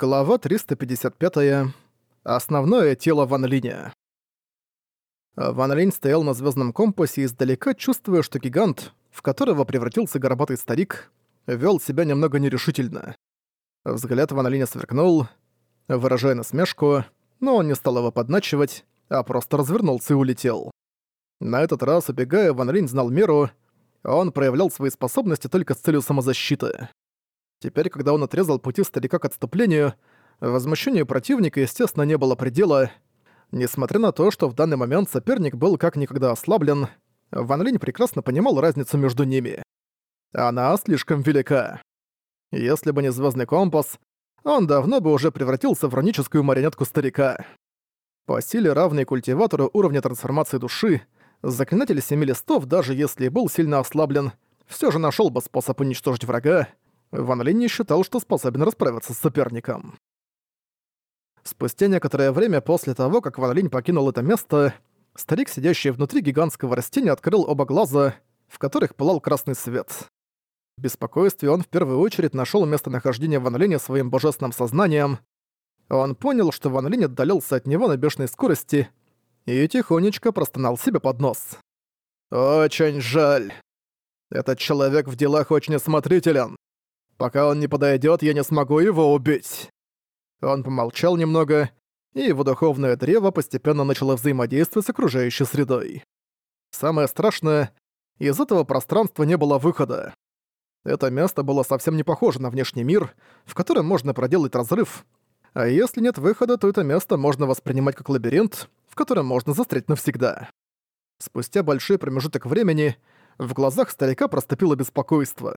Глава 355. Основное тело Ван Линя. Ван Линь стоял на звездном компасе издалека, чувствуя, что гигант, в которого превратился горбатый старик, вел себя немного нерешительно. Взгляд Ван Линя сверкнул, выражая насмешку, но он не стал его подначивать, а просто развернулся и улетел. На этот раз, убегая, Ван Линь знал меру, он проявлял свои способности только с целью самозащиты. Теперь, когда он отрезал пути старика к отступлению, возмущению противника, естественно, не было предела. Несмотря на то, что в данный момент соперник был как никогда ослаблен, Ван Линь прекрасно понимал разницу между ними. Она слишком велика. Если бы не звездный компас, он давно бы уже превратился в раническую марионетку старика. По силе равной культиватору уровня трансформации души, заклинатель Семи Листов, даже если был сильно ослаблен, все же нашел бы способ уничтожить врага, Ван Линь не считал, что способен расправиться с соперником. Спустя некоторое время после того, как Ван Линь покинул это место, старик, сидящий внутри гигантского растения, открыл оба глаза, в которых пылал красный свет. В беспокойстве он в первую очередь нашел местонахождение Ван Линя своим божественным сознанием. Он понял, что Ван Линь отдалился от него на бешеной скорости и тихонечко простонал себе под нос. «Очень жаль. Этот человек в делах очень осмотрителен. Пока он не подойдет, я не смогу его убить». Он помолчал немного, и его духовное древо постепенно начало взаимодействовать с окружающей средой. Самое страшное, из этого пространства не было выхода. Это место было совсем не похоже на внешний мир, в котором можно проделать разрыв, а если нет выхода, то это место можно воспринимать как лабиринт, в котором можно застрять навсегда. Спустя большой промежуток времени в глазах старика проступило беспокойство.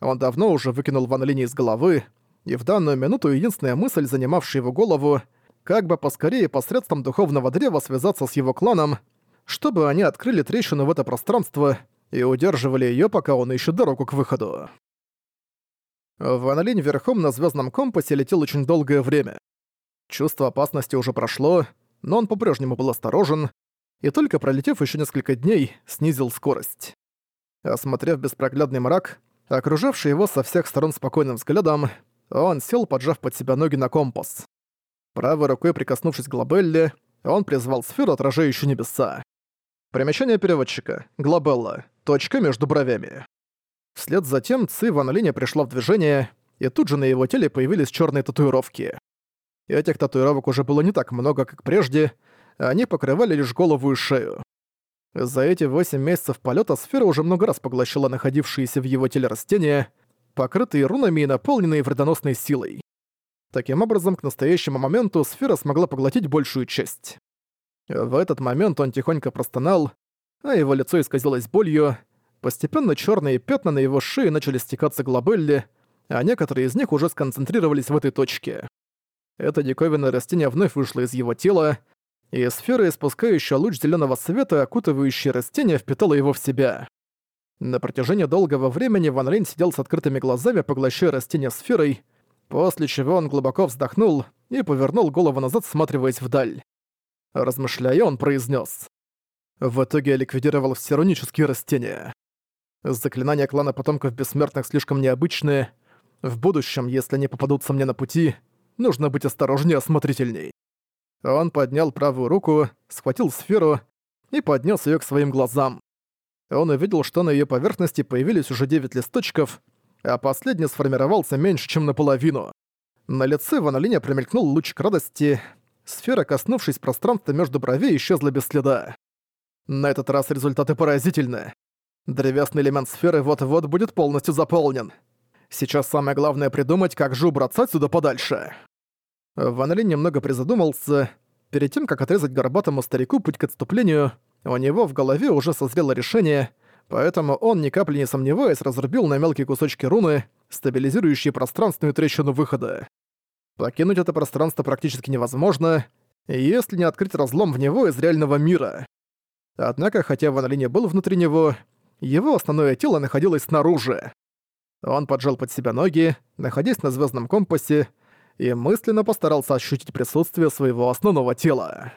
Он давно уже выкинул Ван Линь из головы, и в данную минуту единственная мысль, занимавшая его голову, как бы поскорее посредством духовного древа связаться с его кланом, чтобы они открыли трещину в это пространство и удерживали ее, пока он ищет дорогу к выходу. Ван Линь верхом на звездном компасе летел очень долгое время. Чувство опасности уже прошло, но он по-прежнему был осторожен, и только пролетев еще несколько дней, снизил скорость. Осмотрев беспроглядный мрак, Окружавший его со всех сторон спокойным взглядом, он сел, поджав под себя ноги на компас. Правой рукой прикоснувшись к глобелле, он призвал сферу, отражающую небеса. Примечание переводчика. Глобелла. Точка между бровями. Вслед за тем Ци Ван Линя пришла в движение, и тут же на его теле появились черные татуировки. Этих татуировок уже было не так много, как прежде, они покрывали лишь голову и шею. За эти восемь месяцев полета сфера уже много раз поглощала находившиеся в его теле растения, покрытые рунами и наполненные вредоносной силой. Таким образом, к настоящему моменту сфера смогла поглотить большую часть. В этот момент он тихонько простонал, а его лицо исказилось болью. Постепенно черные пятна на его шее начали стекаться глобелли, а некоторые из них уже сконцентрировались в этой точке. Это диковинное растение вновь вышло из его тела, и сфера, испускающая луч зеленого света, окутывающий растение, впитала его в себя. На протяжении долгого времени Ван Линь сидел с открытыми глазами, поглощая растение сферой, после чего он глубоко вздохнул и повернул голову назад, всматриваясь вдаль. Размышляя, он произнес: В итоге я ликвидировал все рунические растения. Заклинания клана потомков бессмертных слишком необычные. В будущем, если они попадутся мне на пути, нужно быть осторожнее и осмотрительней. Он поднял правую руку, схватил сферу и поднес ее к своим глазам. Он увидел, что на ее поверхности появились уже девять листочков, а последний сформировался меньше, чем наполовину. На лице Ван Линя промелькнул лучик радости. Сфера, коснувшись пространства между бровей, исчезла без следа. На этот раз результаты поразительны. Древесный элемент сферы вот-вот будет полностью заполнен. Сейчас самое главное придумать, как же убраться отсюда подальше. Ван Линь немного призадумался. Перед тем, как отрезать горбатому старику путь к отступлению, у него в голове уже созрело решение, поэтому он, ни капли не сомневаясь, разрубил на мелкие кусочки руны, стабилизирующие пространственную трещину выхода. Покинуть это пространство практически невозможно, если не открыть разлом в него из реального мира. Однако, хотя Ван Линь был внутри него, его основное тело находилось снаружи. Он поджал под себя ноги, находясь на звездном компасе, и мысленно постарался ощутить присутствие своего основного тела.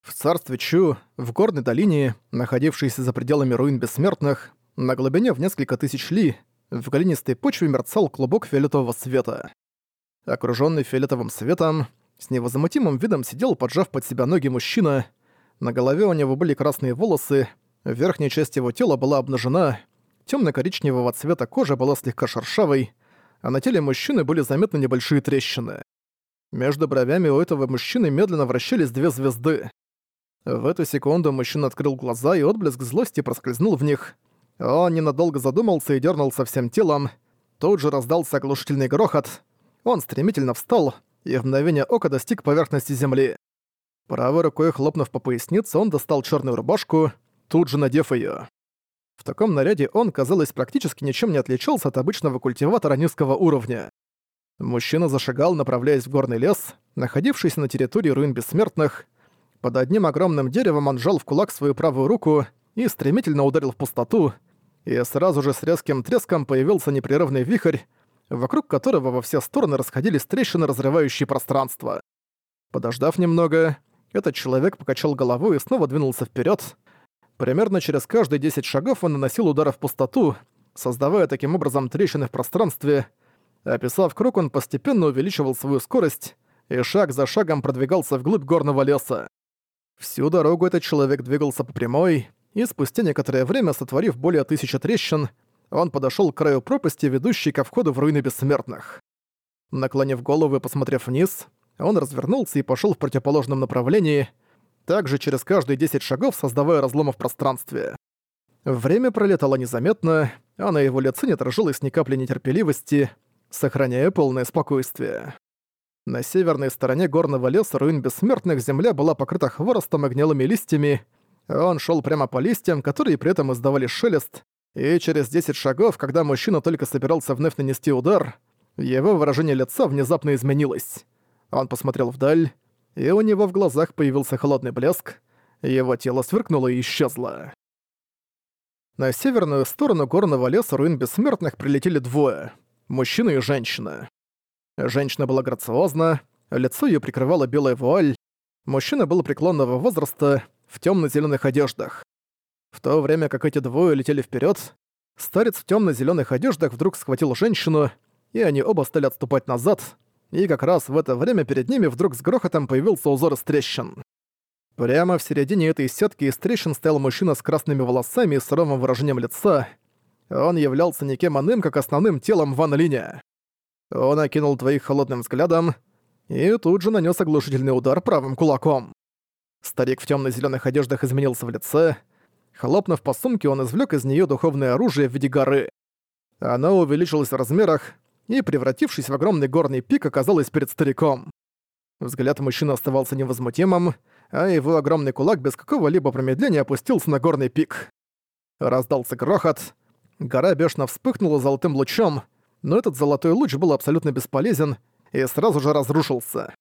В царстве Чу, в горной долине, находившейся за пределами руин бессмертных, на глубине в несколько тысяч ли, в глинистой почве мерцал клубок фиолетового света. Окружённый фиолетовым светом, с невозмутимым видом сидел, поджав под себя ноги мужчина. На голове у него были красные волосы, верхняя часть его тела была обнажена, тёмно-коричневого цвета кожа была слегка шершавой, а на теле мужчины были заметны небольшие трещины. Между бровями у этого мужчины медленно вращались две звезды. В эту секунду мужчина открыл глаза, и отблеск злости проскользнул в них. Он ненадолго задумался и дернулся всем телом. Тут же раздался оглушительный грохот. Он стремительно встал и в мгновение ока достиг поверхности земли. Правой рукой хлопнув по пояснице, он достал черную рубашку, тут же надев ее. В таком наряде он, казалось, практически ничем не отличался от обычного культиватора низкого уровня. Мужчина зашагал, направляясь в горный лес, находившийся на территории руин бессмертных. Под одним огромным деревом он сжал в кулак свою правую руку и стремительно ударил в пустоту, и сразу же с резким треском появился непрерывный вихрь, вокруг которого во все стороны расходились трещины, разрывающие пространство. Подождав немного, этот человек покачал головой и снова двинулся вперед. Примерно через каждые 10 шагов он наносил удары в пустоту, создавая таким образом трещины в пространстве. Описав круг, он постепенно увеличивал свою скорость и шаг за шагом продвигался вглубь горного леса. Всю дорогу этот человек двигался по прямой, и спустя некоторое время, сотворив более тысячи трещин, он подошёл к краю пропасти, ведущей ко входу в руины бессмертных. Наклонив голову и посмотрев вниз, он развернулся и пошёл в противоположном направлении, также через каждые 10 шагов создавая разломы в пространстве. Время пролетало незаметно, а на его лице не отражалось ни капли нетерпеливости, сохраняя полное спокойствие. На северной стороне горного леса руин бессмертных земля была покрыта хворостом и гнилыми листьями, он шёл прямо по листьям, которые при этом издавали шелест, и через 10 шагов, когда мужчина только собирался вновь нанести удар, его выражение лица внезапно изменилось. Он посмотрел вдаль, и у него в глазах появился холодный блеск, его тело сверкнуло и исчезло. На северную сторону горного леса руин бессмертных прилетели двое — мужчина и женщина. Женщина была грациозна, лицо ее прикрывала белая вуаль, мужчина был преклонного возраста, в темно-зеленых одеждах. В то время как эти двое летели вперед, старец в темно-зеленых одеждах вдруг схватил женщину, и они оба стали отступать назад, и как раз в это время перед ними вдруг с грохотом появился узор из трещин. Прямо в середине этой сетки из трещин стоял мужчина с красными волосами и суровым выражением лица. Он являлся никем иным, как основным телом Ван Линя. Он окинул двоих холодным взглядом и тут же нанес оглушительный удар правым кулаком. Старик в темно-зеленых одеждах изменился в лице. Хлопнув по сумке, он извлек из нее духовное оружие в виде горы. Оно увеличилось в размерах и, превратившись в огромный горный пик, оказалось перед стариком. Взгляд мужчины оставался невозмутимым, а его огромный кулак без какого-либо промедления опустился на горный пик. Раздался грохот. Гора бешено вспыхнула золотым лучом, но этот золотой луч был абсолютно бесполезен и сразу же разрушился.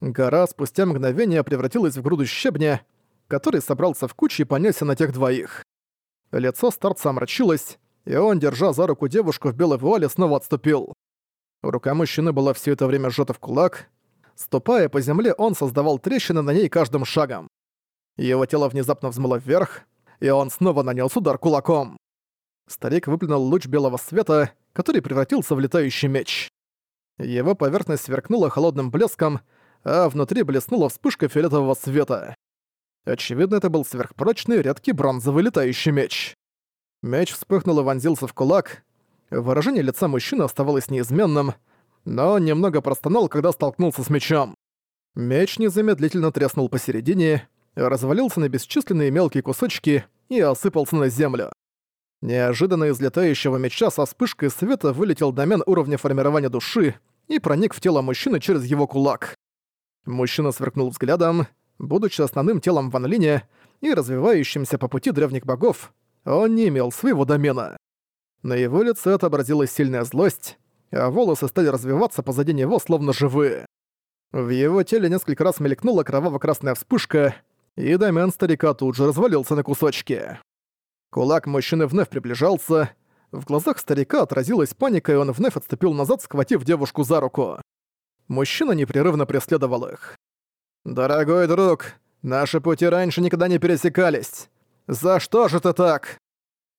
Гора спустя мгновение превратилась в груду щебня, который собрался в кучу и понесся на тех двоих. Лицо старца омрачилось, и он, держа за руку девушку в белой вуале, снова отступил. Рука мужчины была все это время сжата в кулак. Ступая по земле, он создавал трещины на ней каждым шагом. Его тело внезапно взмыло вверх, и он снова нанес удар кулаком. Старик выплюнул луч белого света, который превратился в летающий меч. Его поверхность сверкнула холодным блеском, а внутри блеснула вспышка фиолетового света. Очевидно, это был сверхпрочный редкий бронзовый летающий меч. Меч вспыхнул и вонзился в кулак. Выражение лица мужчины оставалось неизменным, но он немного простонал, когда столкнулся с мечом. Меч незамедлительно треснул посередине, развалился на бесчисленные мелкие кусочки и осыпался на землю. Неожиданно из летающего меча со вспышкой света вылетел домен уровня формирования души и проник в тело мужчины через его кулак. Мужчина сверкнул взглядом. Будучи основным телом Ван Линя и развивающимся по пути древних богов, он не имел своего домена. На его лице отобразилась сильная злость, а волосы стали развиваться позади него, словно живые. В его теле несколько раз мелькнула кроваво-красная вспышка, и домен старика тут же развалился на кусочки. Кулак мужчины вновь приближался, в глазах старика отразилась паника, и он вновь отступил назад, схватив девушку за руку. Мужчина непрерывно преследовал их. «Дорогой друг, наши пути раньше никогда не пересекались. За что же ты так?»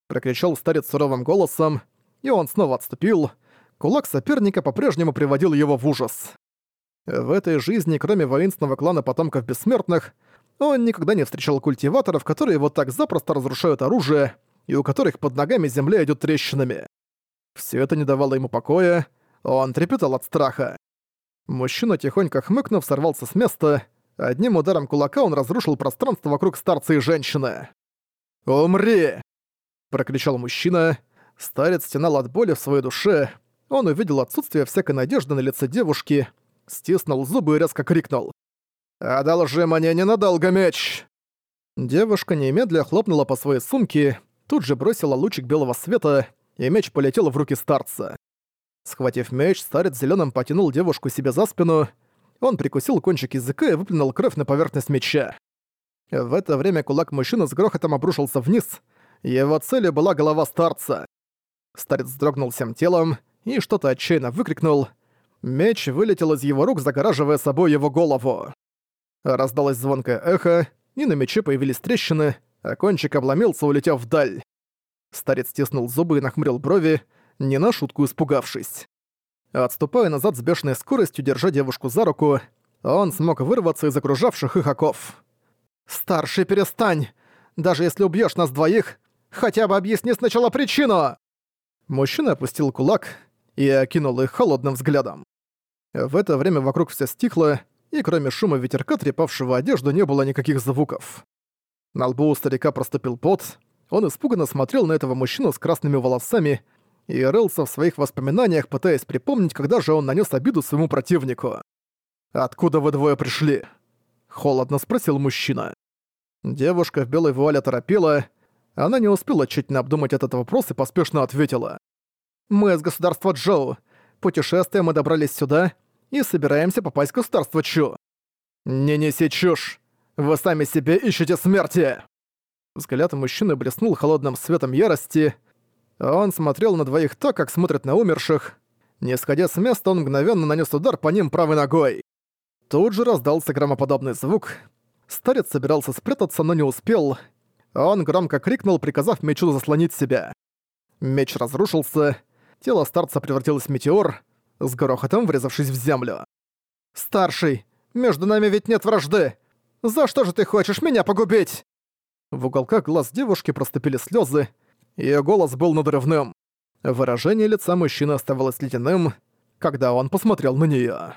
Прокричал старец суровым голосом, и он снова отступил. Кулак соперника по-прежнему приводил его в ужас. В этой жизни, кроме воинственного клана потомков бессмертных, он никогда не встречал культиваторов, которые вот так запросто разрушают оружие и у которых под ногами земля идет трещинами. Все это не давало ему покоя, он трепетал от страха. Мужчина, тихонько хмыкнув, сорвался с места. Одним ударом кулака он разрушил пространство вокруг старца и женщины. «Умри!» – прокричал мужчина. Старец стенал от боли в своей душе. Он увидел отсутствие всякой надежды на лице девушки, стиснул зубы и резко крикнул. «Одолжи мне ненадолго меч!» Девушка немедля хлопнула по своей сумке, тут же бросила лучик белого света, и меч полетел в руки старца. Схватив меч, старец зеленым потянул девушку себе за спину, он прикусил кончик языка и выплюнул кровь на поверхность меча. В это время кулак мужчины с грохотом обрушился вниз, его целью была голова старца. Старец вздрогнул всем телом и что-то отчаянно выкрикнул. Меч вылетел из его рук, загораживая собой его голову. Раздалось звонкое эхо, и на мече появились трещины, а кончик обломился, улетев вдаль. Старец стиснул зубы и нахмурил брови, не на шутку испугавшись. Отступая назад с бешеной скоростью, держа девушку за руку, он смог вырваться из окружавших их оков. «Старший, перестань! Даже если убьешь нас двоих, хотя бы объясни сначала причину!» Мужчина опустил кулак и окинул их холодным взглядом. В это время вокруг все стихло, и кроме шума ветерка, трепавшего одежду, не было никаких звуков. На лбу у старика проступил пот, он испуганно смотрел на этого мужчину с красными волосами и рылся в своих воспоминаниях, пытаясь припомнить, когда же он нанес обиду своему противнику. «Откуда вы двое пришли?» — холодно спросил мужчина. Девушка в белой вуале торопила, она не успела тщательно обдумать этот вопрос и поспешно ответила. «Мы из государства Джоу. Путешествуем мы добрались сюда и собираемся попасть в государство Чу». «Не неси чушь! Вы сами себе ищете смерти!» Взгляд мужчины блеснул холодным светом ярости. Он смотрел на двоих так, как смотрят на умерших. Не сходя с места, он мгновенно нанес удар по ним правой ногой. Тут же раздался громоподобный звук. Старец собирался спрятаться, но не успел. Он громко крикнул, приказав мечу заслонить себя. Меч разрушился, тело старца превратилось в метеор, с грохотом врезавшись в землю. «Старший, между нами ведь нет вражды! За что же ты хочешь меня погубить?» В уголках глаз девушки проступили слезы, ее голос был надрывным. Выражение лица мужчины оставалось ледяным, когда он посмотрел на нее.